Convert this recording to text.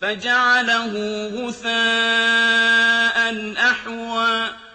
فَجَعَلَهُ غُثَاءً أَحْوَىٰ.